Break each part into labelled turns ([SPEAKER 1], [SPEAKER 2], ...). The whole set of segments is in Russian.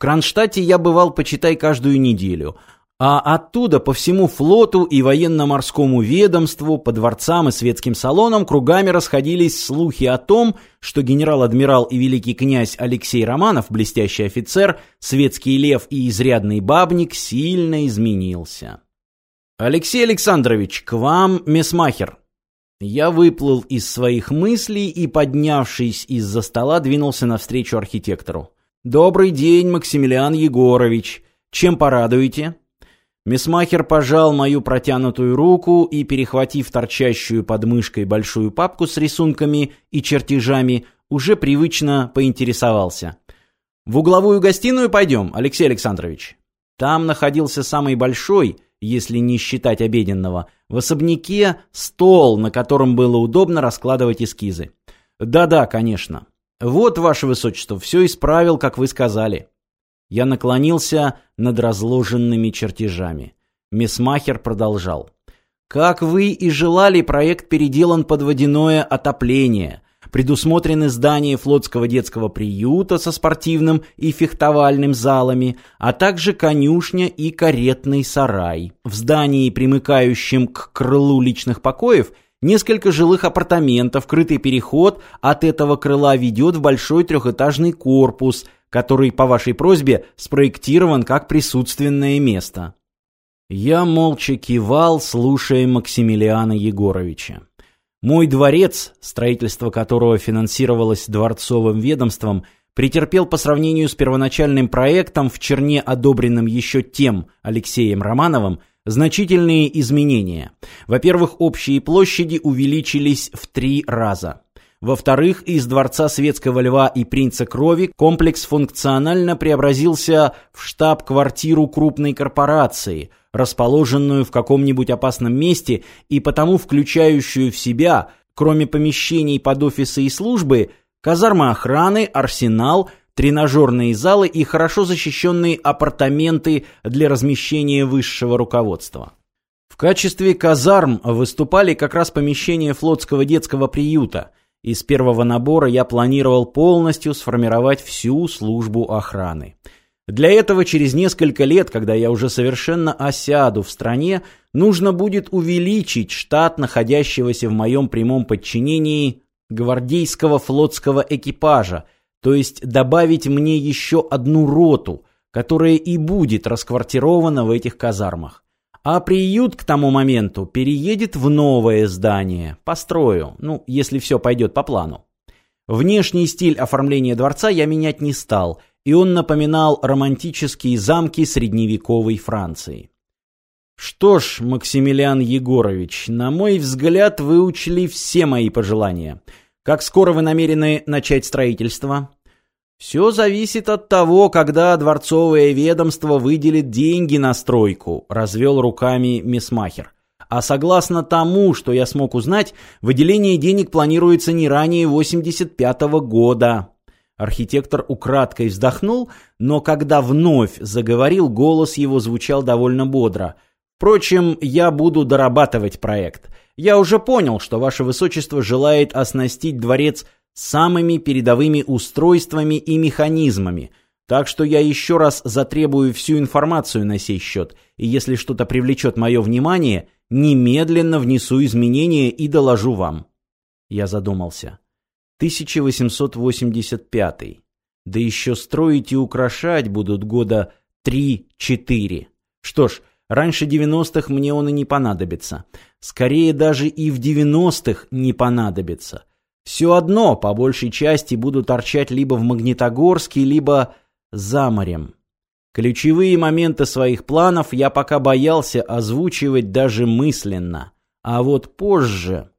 [SPEAKER 1] Кронштадте я бывал, почитай, каждую неделю, а оттуда по всему флоту и военно-морскому ведомству, по дворцам и светским салонам кругами расходились слухи о том, что генерал-адмирал и великий князь Алексей Романов, блестящий офицер, светский лев и изрядный бабник, сильно изменился. «Алексей Александрович, к вам месмахер!» Я выплыл из своих мыслей и, поднявшись из-за стола, двинулся навстречу архитектору. «Добрый день, Максимилиан Егорович. Чем порадуете?» Месмахер пожал мою протянутую руку и, перехватив торчащую под мышкой большую папку с рисунками и чертежами, уже привычно поинтересовался. «В угловую гостиную пойдем, Алексей Александрович?» Там находился самый большой, если не считать обеденного, в особняке стол, на котором было удобно раскладывать эскизы. «Да-да, конечно. Вот, ваше высочество, все исправил, как вы сказали». Я наклонился над разложенными чертежами. Месмахер продолжал. Как вы и желали, проект переделан под водяное отопление. Предусмотрены здания флотского детского приюта со спортивным и фехтовальным залами, а также конюшня и каретный сарай. В здании, примыкающем к крылу личных покоев, несколько жилых апартаментов, крытый переход от этого крыла ведет в большой трехэтажный корпус – который, по вашей просьбе, спроектирован как присутственное место». Я молча кивал, слушая Максимилиана Егоровича. Мой дворец, строительство которого финансировалось дворцовым ведомством, претерпел по сравнению с первоначальным проектом, в черне одобренным еще тем Алексеем Романовым, значительные изменения. Во-первых, общие площади увеличились в три раза. Во-вторых, из Дворца Светского Льва и Принца Крови комплекс функционально преобразился в штаб-квартиру крупной корпорации, расположенную в каком-нибудь опасном месте и потому включающую в себя, кроме помещений под офисы и службы, казармы охраны, арсенал, тренажерные залы и хорошо защищенные апартаменты для размещения высшего руководства. В качестве казарм выступали как раз помещения флотского детского приюта – из первого набора я планировал полностью сформировать всю службу охраны. Для этого через несколько лет, когда я уже совершенно осяду в стране, нужно будет увеличить штат находящегося в моем прямом подчинении гвардейского флотского экипажа, то есть добавить мне еще одну роту, которая и будет расквартирована в этих казармах. А приют к тому моменту переедет в новое здание. Построю, ну, если все пойдет по плану. Внешний стиль оформления дворца я менять не стал, и он напоминал романтические замки средневековой Франции. Что ж, Максимилиан Егорович, на мой взгляд, вы учли все мои пожелания. Как скоро вы намерены начать строительство? Все зависит от того, когда дворцовое ведомство выделит деньги на стройку, развел руками Месмахер. А согласно тому, что я смог узнать, выделение денег планируется не ранее 85 -го года. Архитектор украдкой вздохнул, но когда вновь заговорил, голос его звучал довольно бодро. Впрочем, я буду дорабатывать проект. Я уже понял, что ваше высочество желает оснастить дворец самыми передовыми устройствами и механизмами, так что я еще раз затребую всю информацию на сей счет, и если что-то привлечет мое внимание, немедленно внесу изменения и доложу вам. Я задумался. 1885. Да еще строить и украшать будут года 3-4. Что ж, раньше 90-х мне он и не понадобится. Скорее даже и в 90-х не понадобится. Все одно, по большей части, буду торчать либо в Магнитогорске, либо за морем. Ключевые моменты своих планов я пока боялся озвучивать даже мысленно. А вот позже...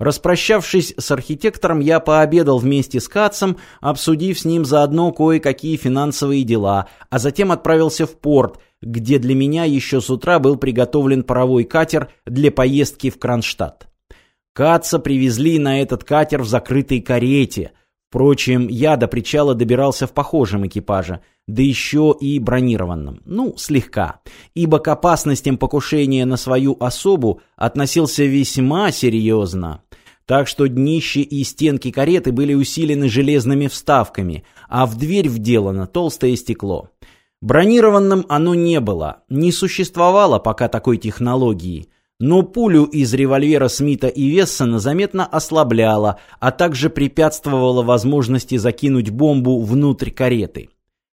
[SPEAKER 1] Распрощавшись с архитектором, я пообедал вместе с Кацем, обсудив с ним заодно кое-какие финансовые дела, а затем отправился в порт, где для меня еще с утра был приготовлен паровой катер для поездки в Кронштадт. Каца привезли на этот катер в закрытой карете. Впрочем, я до причала добирался в похожем экипаже, да еще и бронированном. Ну, слегка. Ибо к опасностям покушения на свою особу относился весьма серьезно. так что днище и стенки кареты были усилены железными вставками, а в дверь вделано толстое стекло. Бронированным оно не было, не существовало пока такой технологии, но пулю из револьвера Смита и Вессона заметно ослабляло, а также препятствовало возможности закинуть бомбу внутрь кареты.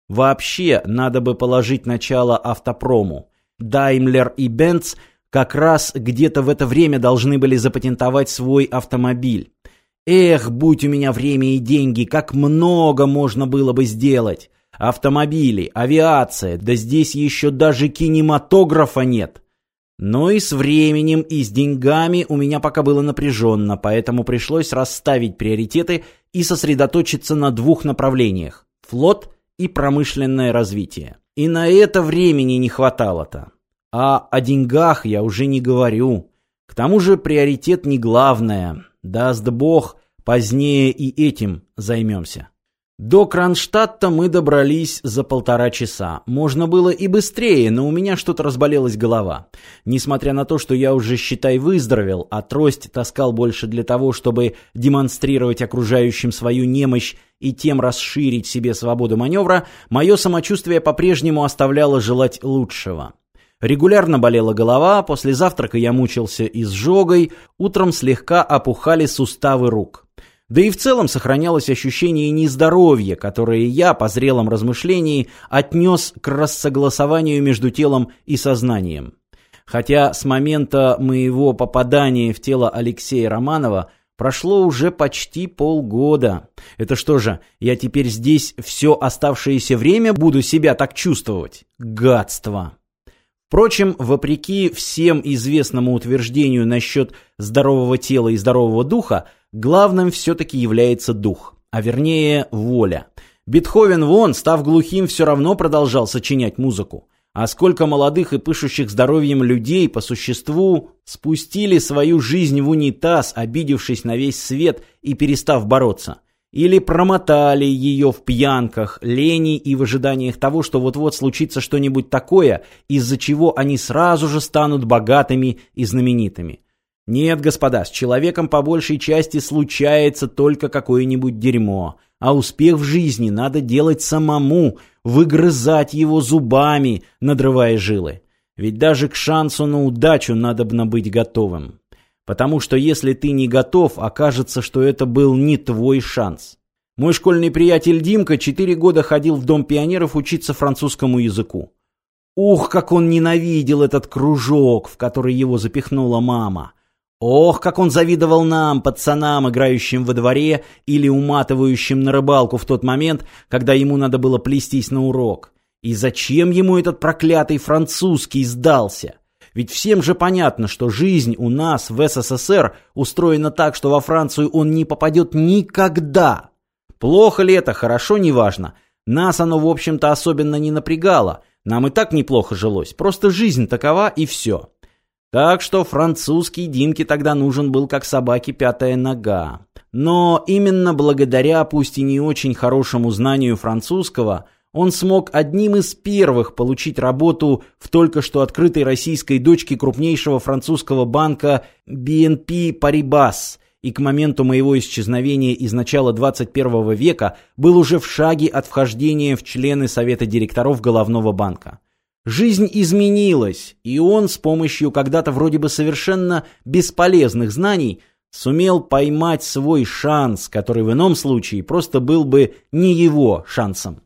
[SPEAKER 1] Вообще, надо бы положить начало автопрому. Даймлер и Бенц как раз где-то в это время должны были запатентовать свой автомобиль. Эх, будь у меня время и деньги, как много можно было бы сделать. Автомобили, авиация, да здесь еще даже кинематографа нет. Но и с временем, и с деньгами у меня пока было напряженно, поэтому пришлось расставить приоритеты и сосредоточиться на двух направлениях – флот и промышленное развитие. И на это времени не хватало-то. А о деньгах я уже не говорю. К тому же приоритет не главное. Даст Бог, позднее и этим займемся. До Кронштадта мы добрались за полтора часа. Можно было и быстрее, но у меня что-то разболелась голова. Несмотря на то, что я уже, считай, выздоровел, а трость таскал больше для того, чтобы демонстрировать окружающим свою немощь и тем расширить себе свободу маневра, мое самочувствие по-прежнему оставляло желать лучшего. Регулярно болела голова, после завтрака я мучился изжогой, утром слегка опухали суставы рук. Да и в целом сохранялось ощущение нездоровья, которое я, по зрелом размышлении, отнес к рассогласованию между телом и сознанием. Хотя с момента моего попадания в тело Алексея Романова прошло уже почти полгода. Это что же, я теперь здесь все оставшееся время буду себя так чувствовать? Гадство! Впрочем, вопреки всем известному утверждению насчет здорового тела и здорового духа, главным все-таки является дух, а вернее воля. Бетховен вон, став глухим, все равно продолжал сочинять музыку. А сколько молодых и пышущих здоровьем людей по существу спустили свою жизнь в унитаз, обидевшись на весь свет и перестав бороться или промотали ее в пьянках, лени и в ожиданиях того, что вот-вот случится что-нибудь такое, из-за чего они сразу же станут богатыми и знаменитыми. Нет, господа, с человеком по большей части случается только какое-нибудь дерьмо, а успех в жизни надо делать самому, выгрызать его зубами, надрывая жилы. Ведь даже к шансу на удачу надо быть готовым. Потому что если ты не готов, окажется, что это был не твой шанс. Мой школьный приятель Димка четыре года ходил в Дом пионеров учиться французскому языку. Ух, как он ненавидел этот кружок, в который его запихнула мама. Ох, как он завидовал нам, пацанам, играющим во дворе или уматывающим на рыбалку в тот момент, когда ему надо было плестись на урок. И зачем ему этот проклятый французский сдался? Ведь всем же понятно, что жизнь у нас в СССР устроена так, что во Францию он не попадет никогда. Плохо ли это, хорошо, неважно. Нас оно, в общем-то, особенно не напрягало. Нам и так неплохо жилось. Просто жизнь такова и все. Так что французский Димке тогда нужен был как собаке пятая нога. Но именно благодаря, пусть и не очень хорошему знанию французского, он смог одним из первых получить работу в только что открытой российской дочке крупнейшего французского банка BNP Paribas и к моменту моего исчезновения из начала 21 века был уже в шаге от вхождения в члены совета директоров головного банка. Жизнь изменилась, и он с помощью когда-то вроде бы совершенно бесполезных знаний сумел поймать свой шанс, который в ином случае просто был бы не его шансом.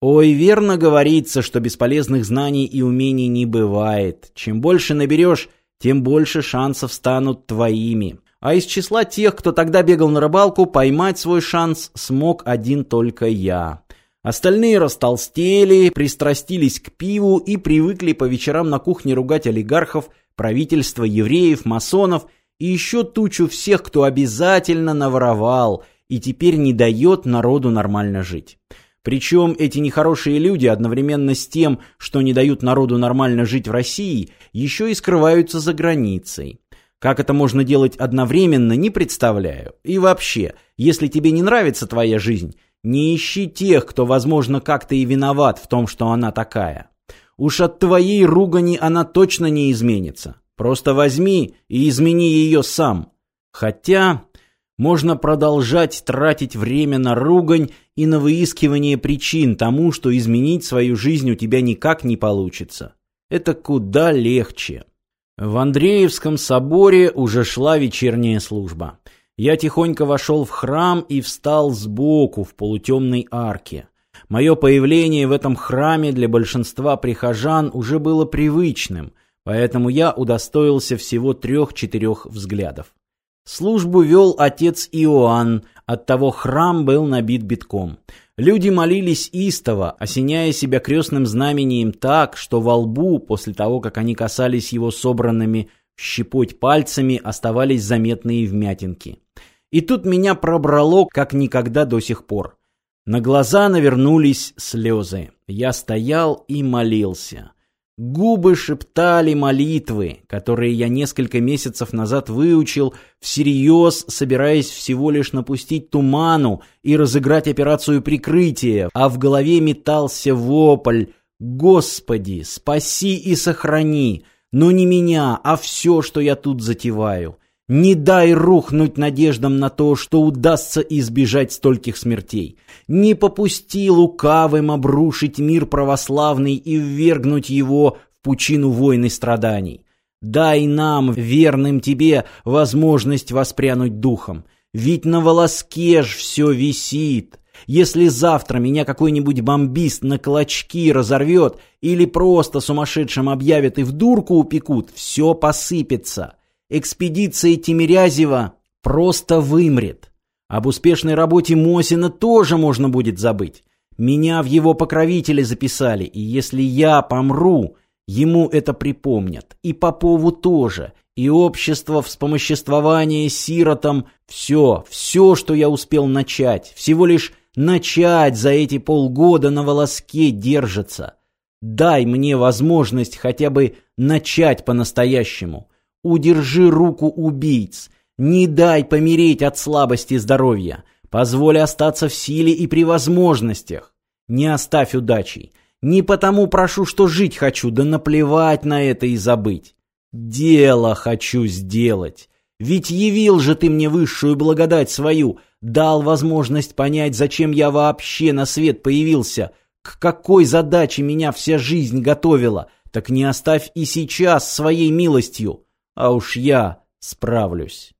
[SPEAKER 1] Ой, верно говорится, что бесполезных знаний и умений не бывает. Чем больше наберешь, тем больше шансов станут твоими. А из числа тех, кто тогда бегал на рыбалку, поймать свой шанс смог один только я. Остальные растолстели, пристрастились к пиву и привыкли по вечерам на кухне ругать олигархов, правительство, евреев, масонов и еще тучу всех, кто обязательно наворовал и теперь не дает народу нормально жить. Причем эти нехорошие люди одновременно с тем, что не дают народу нормально жить в России, еще и скрываются за границей. Как это можно делать одновременно, не представляю. И вообще, если тебе не нравится твоя жизнь, не ищи тех, кто, возможно, как-то и виноват в том, что она такая. Уж от твоей ругани она точно не изменится. Просто возьми и измени ее сам. Хотя, Можно продолжать тратить время на ругань и на выискивание причин тому, что изменить свою жизнь у тебя никак не получится. Это куда легче. В Андреевском соборе уже шла вечерняя служба. Я тихонько вошел в храм и встал сбоку в полутемной арке. Мое появление в этом храме для большинства прихожан уже было привычным, поэтому я удостоился всего трех-четырех взглядов. Службу вел отец Иоанн, оттого храм был набит битком. Люди молились истово, осеняя себя крестным знамением так, что во лбу, после того, как они касались его собранными щепоть пальцами, оставались заметные вмятинки. И тут меня пробрало, как никогда до сих пор. На глаза навернулись слезы. Я стоял и молился. Губы шептали молитвы, которые я несколько месяцев назад выучил, всерьез собираясь всего лишь напустить туману и разыграть операцию прикрытия, а в голове метался вопль «Господи, спаси и сохрани!» Но не меня, а все, что я тут затеваю. Не дай рухнуть надеждам на то, что удастся избежать стольких смертей. Не попусти лукавым обрушить мир православный и ввергнуть его в пучину войн страданий. Дай нам, верным тебе, возможность воспрянуть духом. Ведь на волоске ж все висит. Если завтра меня какой-нибудь бомбист на клочки разорвет или просто сумасшедшим объявят и в дурку упекут, все посыпется экспедиция Тимирязева просто вымрет. Об успешной работе Мосина тоже можно будет забыть. Меня в его покровители записали, и если я помру, ему это припомнят. И Попову тоже, и общество вспомоществования сиротам. Все, все, что я успел начать, всего лишь начать за эти полгода на волоске держится. Дай мне возможность хотя бы начать по-настоящему. Удержи руку убийц. Не дай помереть от слабости здоровья. Позволь остаться в силе и при возможностях. Не оставь удачей. Не потому прошу, что жить хочу, да наплевать на это и забыть. Дело хочу сделать. Ведь явил же ты мне высшую благодать свою, дал возможность понять, зачем я вообще на свет появился, к какой задаче меня вся жизнь готовила. Так не оставь и сейчас своей милостью а уж я справлюсь.